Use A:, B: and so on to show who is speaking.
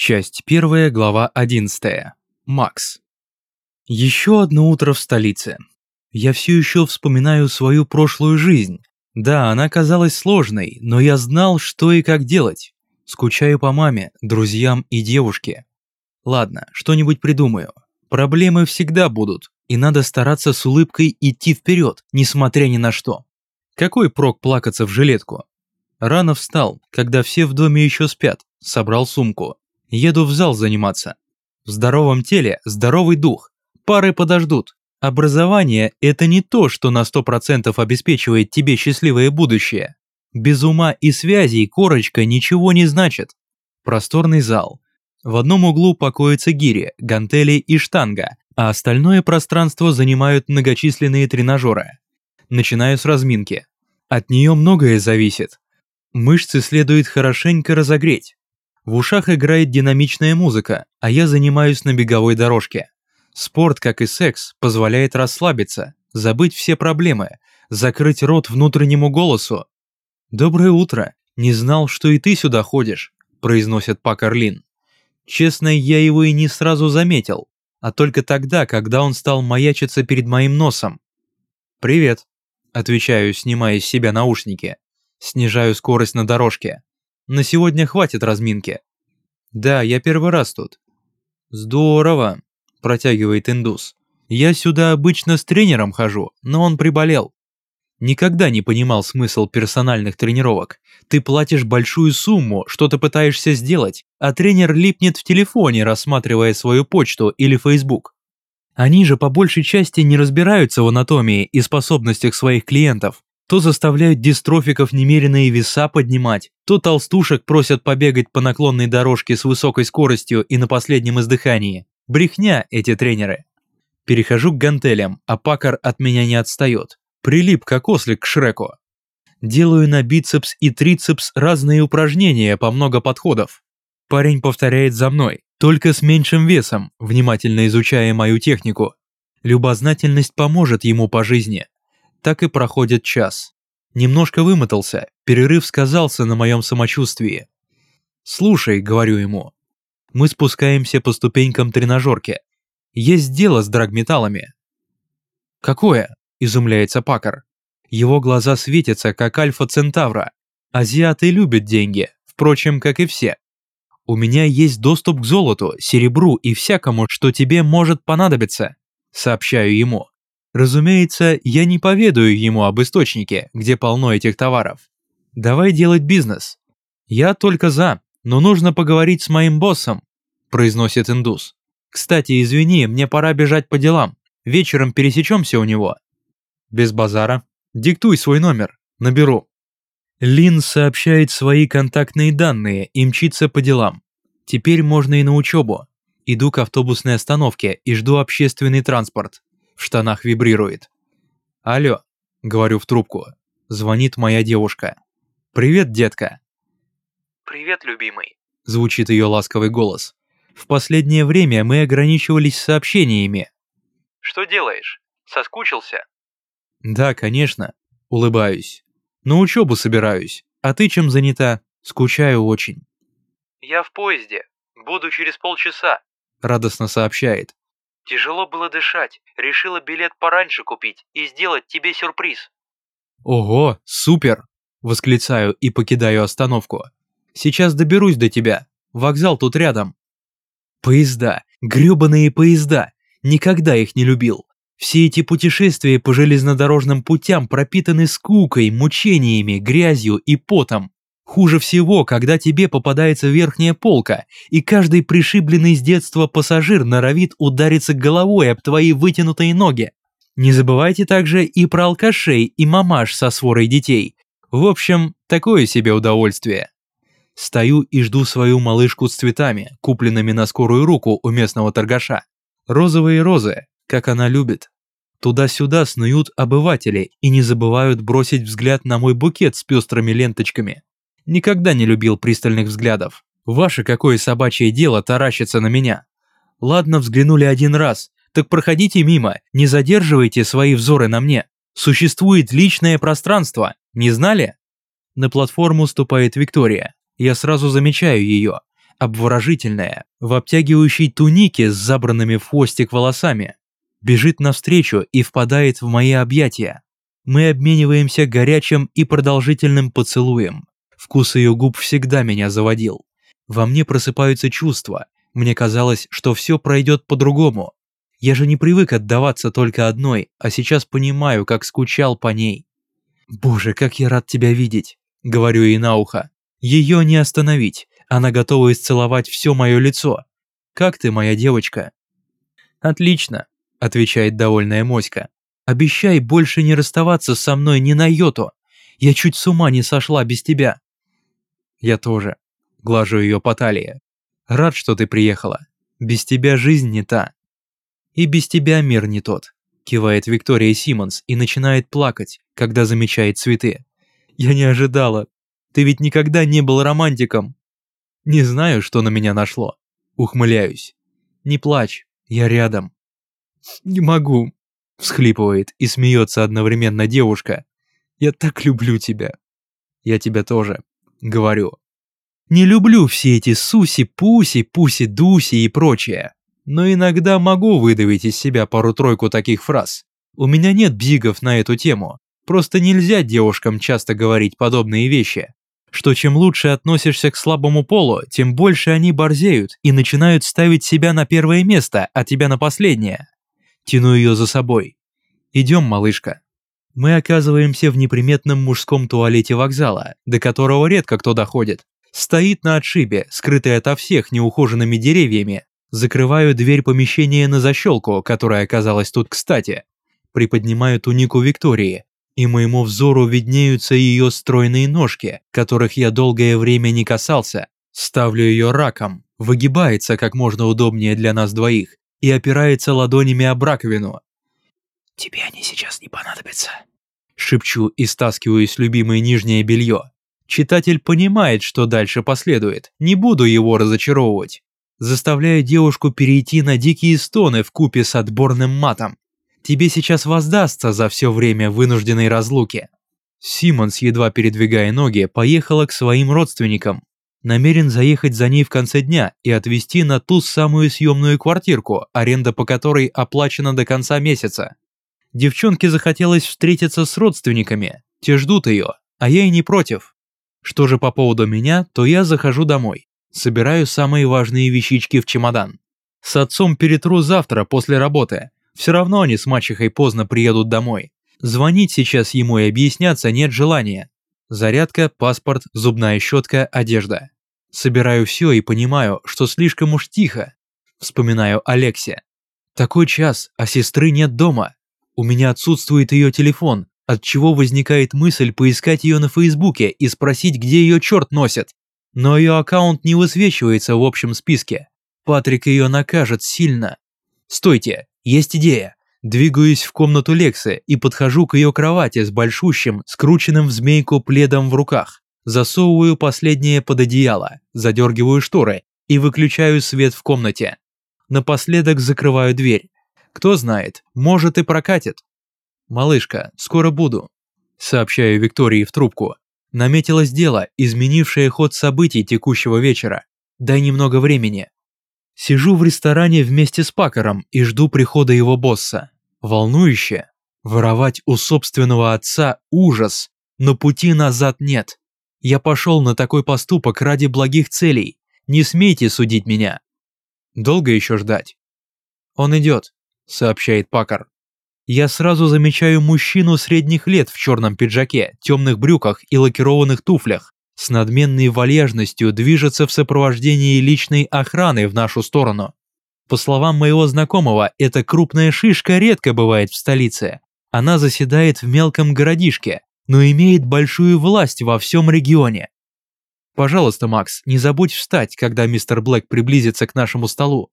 A: Часть первая, глава 11. Макс. Еще одно утро в столице. Я все еще вспоминаю свою прошлую жизнь. Да, она казалась сложной, но я знал, что и как делать. Скучаю по маме, друзьям и девушке. Ладно, что-нибудь придумаю. Проблемы всегда будут, и надо стараться с улыбкой идти вперед, несмотря ни на что. Какой прок плакаться в жилетку? Рано встал, когда все в доме еще спят, собрал сумку. Еду в зал заниматься. В здоровом теле здоровый дух. Пары подождут. Образование – это не то, что на 100% обеспечивает тебе счастливое будущее. Без ума и связей корочка ничего не значит. Просторный зал. В одном углу покоятся гири, гантели и штанга, а остальное пространство занимают многочисленные тренажеры. Начинаю с разминки. От нее многое зависит. Мышцы следует хорошенько разогреть. В ушах играет динамичная музыка, а я занимаюсь на беговой дорожке. Спорт, как и секс, позволяет расслабиться, забыть все проблемы, закрыть рот внутреннему голосу. «Доброе утро! Не знал, что и ты сюда ходишь», – произносит Пак Орлин. Честно, я его и не сразу заметил, а только тогда, когда он стал маячиться перед моим носом. «Привет», – отвечаю, снимая с себя наушники. Снижаю скорость на дорожке. На сегодня хватит разминки. Да, я первый раз тут. Здорово, протягивает индус. Я сюда обычно с тренером хожу, но он приболел. Никогда не понимал смысл персональных тренировок. Ты платишь большую сумму, что-то пытаешься сделать, а тренер липнет в телефоне, рассматривая свою почту или Facebook. Они же по большей части не разбираются в анатомии и способностях своих клиентов. То заставляют дистрофиков немеренные веса поднимать, то толстушек просят побегать по наклонной дорожке с высокой скоростью и на последнем издыхании. Брехня эти тренеры. Перехожу к гантелям, а Пакар от меня не отстает. Прилип как ослик к Шреку. Делаю на бицепс и трицепс разные упражнения по много подходов. Парень повторяет за мной, только с меньшим весом, внимательно изучая мою технику. Любознательность поможет ему по жизни. Так и проходит час. Немножко вымотался, перерыв сказался на моем самочувствии. «Слушай», — говорю ему, — «мы спускаемся по ступенькам тренажерки. Есть дело с драгметаллами». «Какое?» – изумляется Пакар. Его глаза светятся, как альфа-центавра. Азиаты любят деньги, впрочем, как и все. У меня есть доступ к золоту, серебру и всякому, что тебе может понадобиться, сообщаю ему. Разумеется, я не поведаю ему об источнике, где полно этих товаров. Давай делать бизнес. Я только за, но нужно поговорить с моим боссом, произносит индус. Кстати, извини, мне пора бежать по делам. Вечером пересечемся у него. Без базара. Диктуй свой номер. Наберу. Лин сообщает свои контактные данные и мчится по делам. Теперь можно и на учебу. Иду к автобусной остановке и жду общественный транспорт в штанах вибрирует. «Алло», — говорю в трубку, звонит моя девушка. «Привет, детка».
B: «Привет, любимый», —
A: звучит ее ласковый голос. В последнее время мы ограничивались сообщениями.
B: «Что делаешь? Соскучился?»
A: «Да, конечно», — улыбаюсь. «На учебу собираюсь. А ты чем занята? Скучаю очень».
B: «Я в поезде. Буду через полчаса», —
A: радостно сообщает.
B: Тяжело было дышать, решила билет пораньше купить и сделать тебе сюрприз.
A: Ого, супер! Восклицаю и покидаю остановку. Сейчас доберусь до тебя. Вокзал тут рядом. Поезда, грёбаные поезда. Никогда их не любил. Все эти путешествия по железнодорожным путям пропитаны скукой, мучениями, грязью и потом. Хуже всего, когда тебе попадается верхняя полка, и каждый пришибленный с детства пассажир норовит удариться головой об твои вытянутые ноги. Не забывайте также и про алкашей и мамаш со сворой детей. В общем, такое себе удовольствие. Стою и жду свою малышку с цветами, купленными на скорую руку у местного торгаша. Розовые розы, как она любит. Туда-сюда снуют обыватели и не забывают бросить взгляд на мой букет с пестрыми ленточками. Никогда не любил пристальных взглядов. Ваше какое собачье дело таращиться на меня. Ладно, взглянули один раз, так проходите мимо, не задерживайте свои взоры на мне. Существует личное пространство, не знали? На платформу ступает Виктория. Я сразу замечаю ее. обворожительная, в обтягивающей тунике с забранными в хвостик волосами. Бежит навстречу и впадает в мои объятия. Мы обмениваемся горячим и продолжительным поцелуем. Вкус ее губ всегда меня заводил. Во мне просыпаются чувства. Мне казалось, что все пройдет по-другому. Я же не привык отдаваться только одной, а сейчас понимаю, как скучал по ней. «Боже, как я рад тебя видеть!» — говорю ей на ухо. «Ее не остановить, она готова исцеловать все мое лицо. Как ты, моя девочка?» «Отлично», — отвечает довольная моська. Обещай больше не расставаться со мной ни на йоту. Я чуть с ума не сошла без тебя». «Я тоже», — глажу ее по талии. «Рад, что ты приехала. Без тебя жизнь не та». «И без тебя мир не тот», — кивает Виктория Симмонс и начинает плакать, когда замечает цветы. «Я не ожидала. Ты ведь никогда не был романтиком». «Не знаю, что на меня нашло». Ухмыляюсь. «Не плачь, я рядом». «Не могу, Всхлипывает и смеется одновременно девушка. «Я так люблю тебя». «Я тебя тоже», — говорю. Не люблю все эти суси-пуси, пуси-дуси и прочее. Но иногда могу выдавить из себя пару-тройку таких фраз. У меня нет бзигов на эту тему. Просто нельзя девушкам часто говорить подобные вещи. Что чем лучше относишься к слабому полу, тем больше они борзеют и начинают ставить себя на первое место, а тебя на последнее. Тяну ее за собой. «Идем, малышка». Мы оказываемся в неприметном мужском туалете вокзала, до которого редко кто доходит. Стоит на отшибе, скрытый ото всех неухоженными деревьями. Закрываю дверь помещения на защелку, которая оказалась тут кстати. Приподнимаю тунику Виктории, и моему взору виднеются ее стройные ножки, которых я долгое время не касался. Ставлю ее раком, выгибается как можно удобнее для нас двоих, и опирается ладонями об раковину.
B: «Тебе они сейчас не понадобятся», —
A: шепчу и стаскиваю с любимое нижнее белье. Читатель понимает, что дальше последует, не буду его разочаровывать. Заставляю девушку перейти на дикие стоны в купе с отборным матом. Тебе сейчас воздастся за все время вынужденной разлуки. Симмонс, едва передвигая ноги, поехала к своим родственникам, намерен заехать за ней в конце дня и отвезти на ту самую съемную квартирку, аренда по которой оплачена до конца месяца. Девчонке захотелось встретиться с родственниками, те ждут ее, а я и не против. Что же по поводу меня, то я захожу домой, собираю самые важные вещички в чемодан. С отцом перетру завтра после работы, все равно они с мачехой поздно приедут домой. Звонить сейчас ему и объясняться нет желания. Зарядка, паспорт, зубная щетка, одежда. Собираю все и понимаю, что слишком уж тихо. Вспоминаю Алексе. Такой час, а сестры нет дома. У меня отсутствует ее телефон, от чего возникает мысль поискать ее на Фейсбуке и спросить, где ее черт носит. Но ее аккаунт не высвечивается в общем списке. Патрик ее накажет сильно. Стойте, есть идея. Двигаюсь в комнату Лексы и подхожу к ее кровати с большущим, скрученным в змейку пледом в руках. Засовываю последнее под одеяло, задергиваю шторы и выключаю свет в комнате. Напоследок закрываю дверь. Кто знает, может и прокатит. «Малышка, скоро буду», — сообщаю Виктории в трубку. Наметилось дело, изменившее ход событий текущего вечера. Дай немного времени. Сижу в ресторане вместе с Пакером и жду прихода его босса. Волнующе. Воровать у собственного отца – ужас, но пути назад нет. Я пошел на такой поступок ради благих целей. Не смейте судить меня. Долго еще ждать? Он идет, сообщает Пакер. Я сразу замечаю мужчину средних лет в черном пиджаке, темных брюках и лакированных туфлях с надменной вальяжностью движется в сопровождении личной охраны в нашу сторону. По словам моего знакомого, эта крупная шишка редко бывает в столице. Она заседает в мелком городишке, но имеет большую власть во всем регионе. Пожалуйста, Макс, не забудь встать, когда мистер Блэк приблизится к нашему столу.